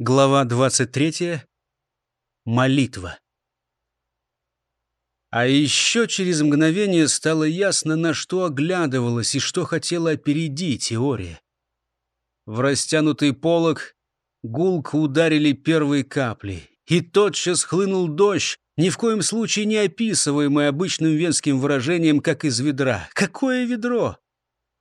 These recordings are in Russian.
Глава 23. Молитва. А еще через мгновение стало ясно, на что оглядывалась и что хотела опередить теория. В растянутый полог гулко ударили первые капли, и тотчас хлынул дождь, ни в коем случае не описываемый обычным венским выражением, как из ведра. Какое ведро?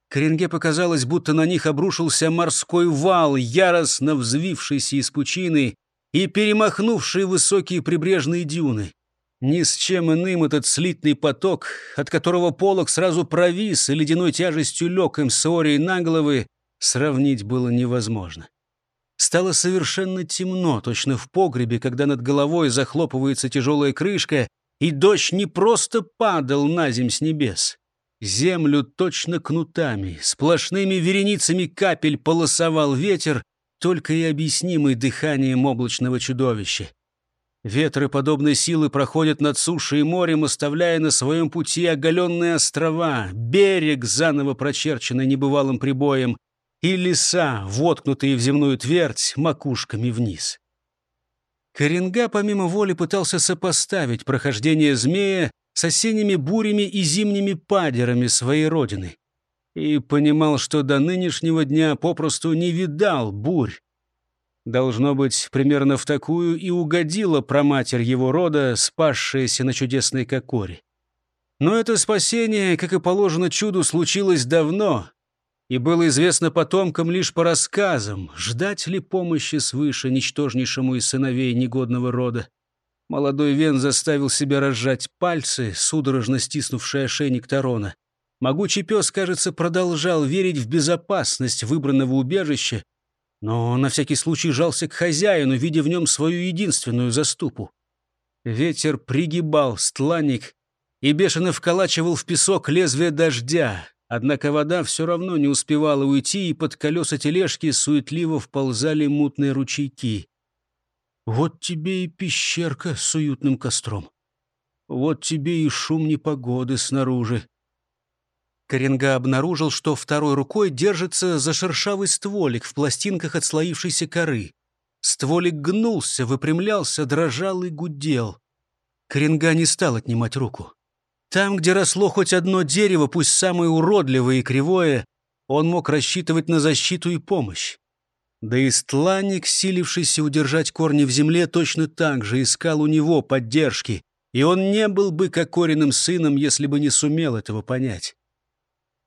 Коренге показалось, будто на них обрушился морской вал, яростно взвившийся из пучины и перемахнувший высокие прибрежные дюны. Ни с чем иным этот слитный поток, от которого полог сразу провис и ледяной тяжестью лег им с на головы, сравнить было невозможно. Стало совершенно темно, точно в погребе, когда над головой захлопывается тяжелая крышка, и дождь не просто падал на земь с небес. Землю точно кнутами, сплошными вереницами капель полосовал ветер, только и объяснимый дыханием облачного чудовища. Ветры подобной силы проходят над сушей и морем, оставляя на своем пути оголенные острова, берег, заново прочерченный небывалым прибоем, и леса, воткнутые в земную твердь, макушками вниз. Коренга помимо воли пытался сопоставить прохождение змея с осенними бурями и зимними падерами своей родины. И понимал, что до нынешнего дня попросту не видал бурь. Должно быть, примерно в такую и угодила проматерь его рода, спасшаяся на чудесной кокоре. Но это спасение, как и положено чуду, случилось давно, и было известно потомкам лишь по рассказам, ждать ли помощи свыше ничтожнейшему из сыновей негодного рода. Молодой Вен заставил себя разжать пальцы, судорожно стиснувшие ошейник Тарона. Могучий пес, кажется, продолжал верить в безопасность выбранного убежища, но на всякий случай жался к хозяину, видя в нем свою единственную заступу. Ветер пригибал стланник и бешено вколачивал в песок лезвие дождя, однако вода все равно не успевала уйти, и под колеса тележки суетливо вползали мутные ручейки. Вот тебе и пещерка с уютным костром. Вот тебе и шум непогоды снаружи. Коренга обнаружил, что второй рукой держится за шершавый стволик в пластинках отслоившейся коры. Стволик гнулся, выпрямлялся, дрожал и гудел. Коренга не стал отнимать руку. Там, где росло хоть одно дерево, пусть самое уродливое и кривое, он мог рассчитывать на защиту и помощь. Да и стланник, силившийся удержать корни в земле, точно так же искал у него поддержки, и он не был бы кокориным сыном, если бы не сумел этого понять.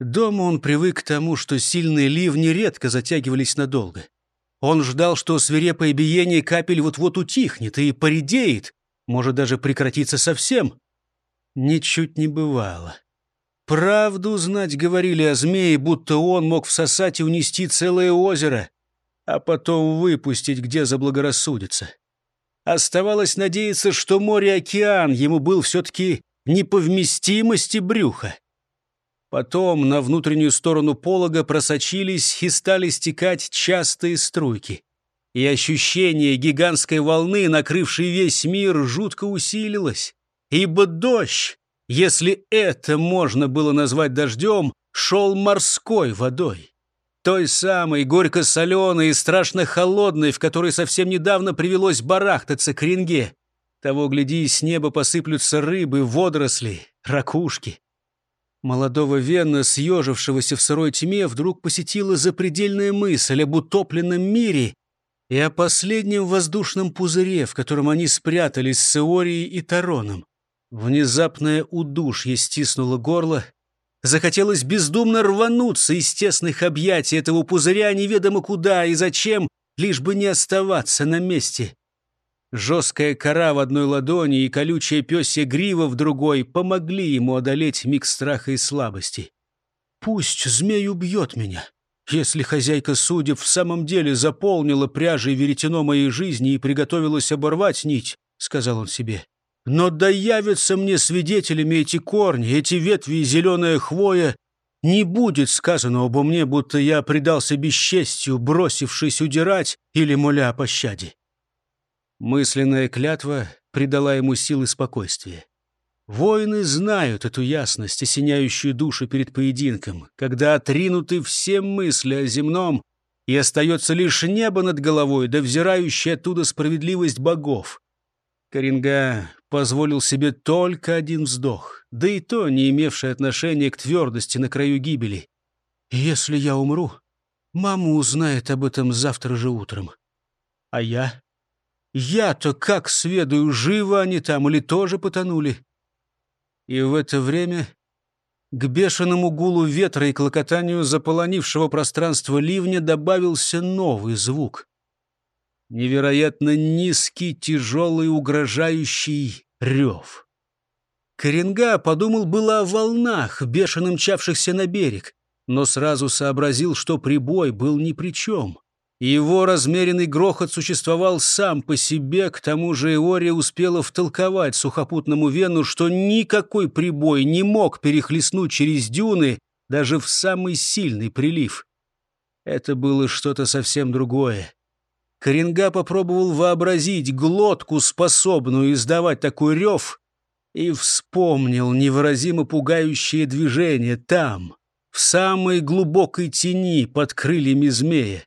Дома он привык к тому, что сильные ливни редко затягивались надолго. Он ждал, что свирепое биение капель вот-вот утихнет и поредеет, может даже прекратиться совсем. Ничуть не бывало. Правду знать говорили о змее, будто он мог всосать и унести целое озеро а потом выпустить, где заблагорассудится. Оставалось надеяться, что море-океан ему был все-таки не по брюха. Потом на внутреннюю сторону полога просочились и стали стекать частые струйки. И ощущение гигантской волны, накрывшей весь мир, жутко усилилось. Ибо дождь, если это можно было назвать дождем, шел морской водой. Той самой, горько-соленой и страшно холодной, в которой совсем недавно привелось барахтаться к ринге. Того, гляди, с неба посыплются рыбы, водоросли, ракушки. Молодого Вена, съежившегося в сырой тьме, вдруг посетила запредельная мысль об утопленном мире и о последнем воздушном пузыре, в котором они спрятались с Иорией и Тароном. Внезапное удушье стиснуло горло, Захотелось бездумно рвануться из тесных объятий этого пузыря неведомо куда и зачем, лишь бы не оставаться на месте. Жесткая кора в одной ладони и колючая пёсья грива в другой помогли ему одолеть миг страха и слабости. «Пусть змей убьет меня, если хозяйка судеб в самом деле заполнила пряжей веретено моей жизни и приготовилась оборвать нить», — сказал он себе. Но да явятся мне свидетелями эти корни, эти ветви и зеленая хвоя. Не будет сказано обо мне, будто я предался бесчестью, бросившись удирать или моля о пощаде. Мысленная клятва придала ему силы спокойствия. Воины знают эту ясность, осеняющую душу перед поединком, когда отринуты все мысли о земном, и остается лишь небо над головой, да взирающая оттуда справедливость богов. Коренга позволил себе только один вздох, да и то не имевший отношения к твердости на краю гибели. «Если я умру, мама узнает об этом завтра же утром. А я? Я-то как сведаю, живы они там или тоже потонули?» И в это время к бешеному гулу ветра и клокотанию заполонившего пространство ливня добавился новый звук. Невероятно низкий, тяжелый, угрожающий рев. Коренга подумал было о волнах, бешено мчавшихся на берег, но сразу сообразил, что прибой был ни при чем. Его размеренный грохот существовал сам по себе, к тому же Иория успела втолковать сухопутному Вену, что никакой прибой не мог перехлестнуть через дюны даже в самый сильный прилив. Это было что-то совсем другое. Коренга попробовал вообразить глотку, способную издавать такой рев, и вспомнил невыразимо пугающее движение там, в самой глубокой тени под крыльями змея.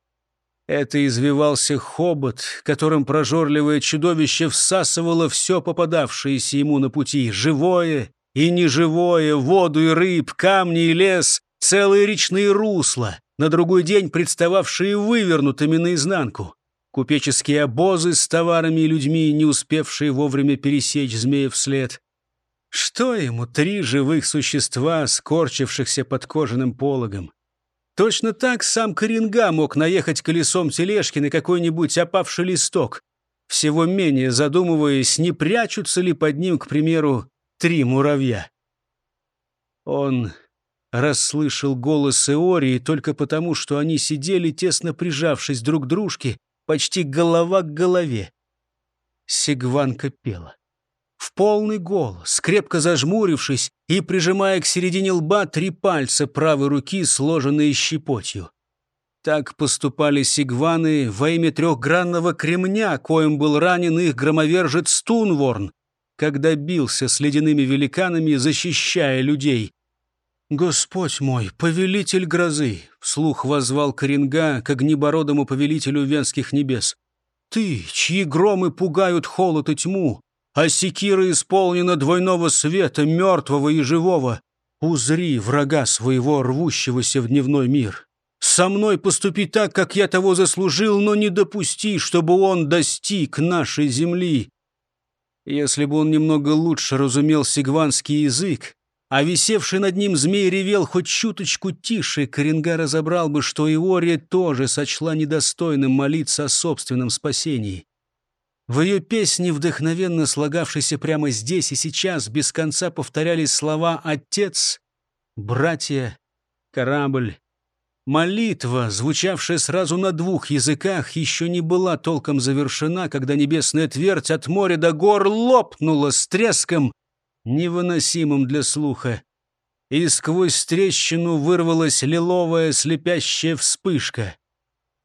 Это извивался хобот, которым прожорливое чудовище всасывало все попадавшееся ему на пути, живое и неживое, воду и рыб, камни и лес, целые речные русла, на другой день представавшие вывернутыми наизнанку. Купеческие обозы с товарами и людьми, не успевшие вовремя пересечь змея вслед. Что ему три живых существа, скорчившихся под кожаным пологом? Точно так сам Коренга мог наехать колесом тележки на какой-нибудь опавший листок, всего менее задумываясь, не прячутся ли под ним, к примеру, три муравья. Он расслышал голос Эории только потому, что они сидели, тесно прижавшись друг к дружке, почти голова к голове. Сигванка пела в полный голос, крепко зажмурившись и прижимая к середине лба три пальца правой руки, сложенные щепотью. Так поступали сигваны во имя трехгранного кремня, коим был ранен их громовержец Тунворн, когда бился с ледяными великанами, защищая людей. «Господь мой, повелитель грозы!» — вслух возвал Коренга к огнебородому повелителю венских небес. «Ты, чьи громы пугают холод и тьму, а секира исполнена двойного света, мертвого и живого. Узри врага своего, рвущегося в дневной мир. Со мной поступи так, как я того заслужил, но не допусти, чтобы он достиг нашей земли. Если бы он немного лучше разумел сигванский язык, а висевший над ним змей ревел хоть чуточку тише, Коренга разобрал бы, что Иория тоже сочла недостойным молиться о собственном спасении. В ее песне, вдохновенно слагавшейся прямо здесь и сейчас, без конца повторялись слова «отец», «братья», «корабль». Молитва, звучавшая сразу на двух языках, еще не была толком завершена, когда небесная твердь от моря до гор лопнула с треском, невыносимым для слуха. И сквозь трещину вырвалась лиловая слепящая вспышка.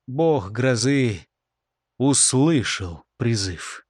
Бог грозы услышал призыв.